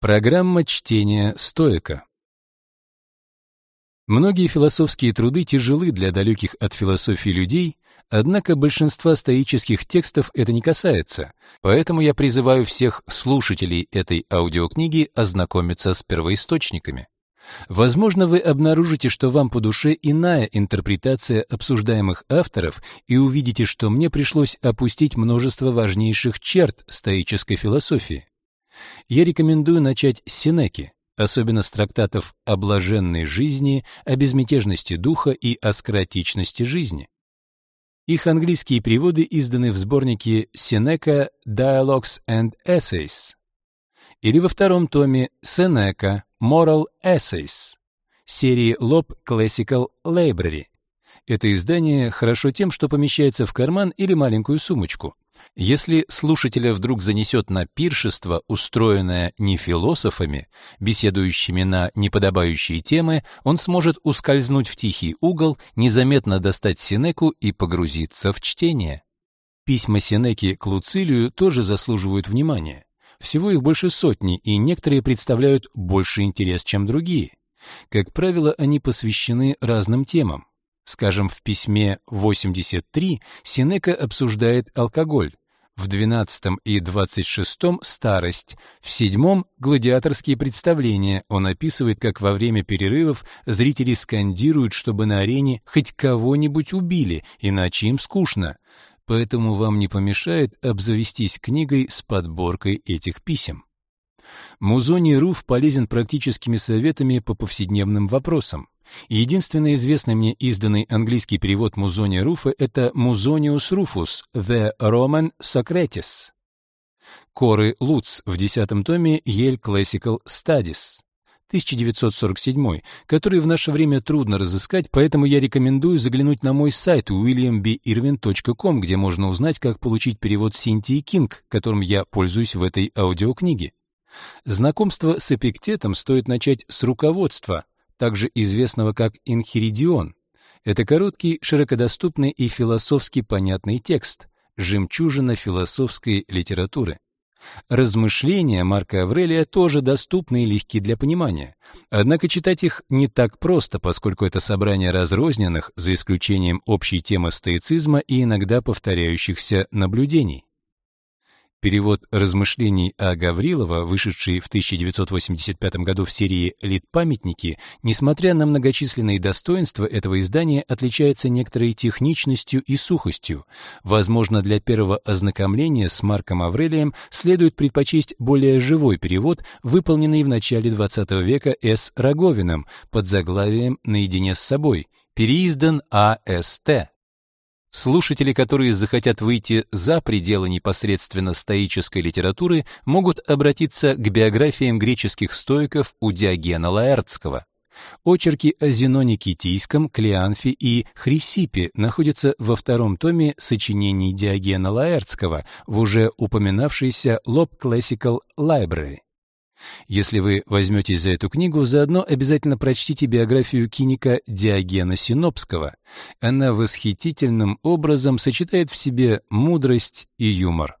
Программа чтения стоика. Многие философские труды тяжелы для далеких от философии людей, однако большинства стоических текстов это не касается, поэтому я призываю всех слушателей этой аудиокниги ознакомиться с первоисточниками. Возможно, вы обнаружите, что вам по душе иная интерпретация обсуждаемых авторов и увидите, что мне пришлось опустить множество важнейших черт стоической философии. Я рекомендую начать с Сенеки, особенно с трактатов о блаженной жизни, о безмятежности духа и о скоротечности жизни. Их английские переводы изданы в сборнике Сенека Dialogues and Essays или во втором томе Сенека Moral Essays серии Loeb Classical Library. Это издание хорошо тем, что помещается в карман или маленькую сумочку. Если слушателя вдруг занесет на пиршество, устроенное не философами, беседующими на неподобающие темы, он сможет ускользнуть в тихий угол, незаметно достать Сенеку и погрузиться в чтение. Письма Сенеки к Луцилию тоже заслуживают внимания. Всего их больше сотни, и некоторые представляют больше интерес, чем другие. Как правило, они посвящены разным темам. Скажем, в письме 83 Сенека обсуждает алкоголь, в 12 и 26 старость, в седьмом гладиаторские представления. Он описывает, как во время перерывов зрители скандируют, чтобы на арене хоть кого-нибудь убили, иначе им скучно. Поэтому вам не помешает обзавестись книгой с подборкой этих писем. Музоний Руф полезен практическими советами по повседневным вопросам. Единственный известный мне изданный английский перевод Музония Руфа это Музониус Руфус The Roman Socrates. Коры Луц в десятом томе Yale Classical Studies. 1947, который в наше время трудно разыскать, поэтому я рекомендую заглянуть на мой сайт williambirwin.com, где можно узнать, как получить перевод Синтии Кинг, которым я пользуюсь в этой аудиокниге. Знакомство с Эпиктетом стоит начать с руководства, также известного как Инхиридион. Это короткий, широкодоступный и философски понятный текст, жемчужина философской литературы. Размышления Марка Аврелия тоже доступны и легки для понимания. Однако читать их не так просто, поскольку это собрание разрозненных, за исключением общей темы стоицизма и иногда повторяющихся наблюдений. Перевод размышлений А. Гаврилова, вышедший в 1985 году в серии «Литпамятники», несмотря на многочисленные достоинства этого издания, отличается некоторой техничностью и сухостью. Возможно, для первого ознакомления с Марком Аврелием следует предпочесть более живой перевод, выполненный в начале XX века С. Роговиным под заглавием «Наедине с собой», переиздан А.С.Т. Слушатели, которые захотят выйти за пределы непосредственно стоической литературы, могут обратиться к биографиям греческих стоиков у Диогена Лаэртского. Очерки о Зеноне Китийском, Клеанфе и Хрисипе находятся во втором томе сочинений Диогена Лаэртского в уже упоминавшейся Loeb Classical Library. Если вы возьметесь за эту книгу, заодно обязательно прочтите биографию киника Диогена Синопского. Она восхитительным образом сочетает в себе мудрость и юмор.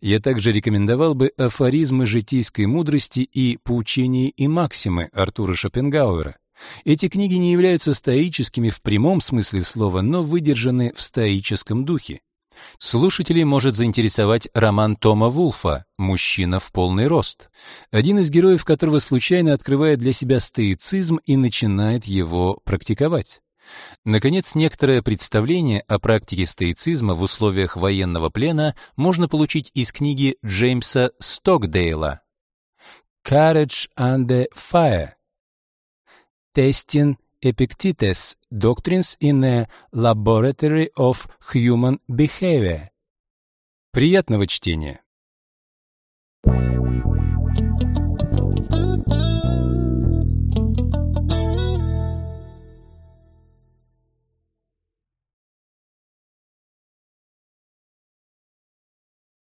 Я также рекомендовал бы афоризмы житейской мудрости и поучения и максимы Артура Шопенгауэра. Эти книги не являются стоическими в прямом смысле слова, но выдержаны в стоическом духе. Слушателей может заинтересовать роман Тома Вулфа «Мужчина в полный рост», один из героев которого случайно открывает для себя стоицизм и начинает его практиковать. Наконец, некоторое представление о практике стоицизма в условиях военного плена можно получить из книги Джеймса Стокдейла «Courage under Fire» Testing Epictetus Doctrines in a Laboratory of Human Behavior. Приятного чтения!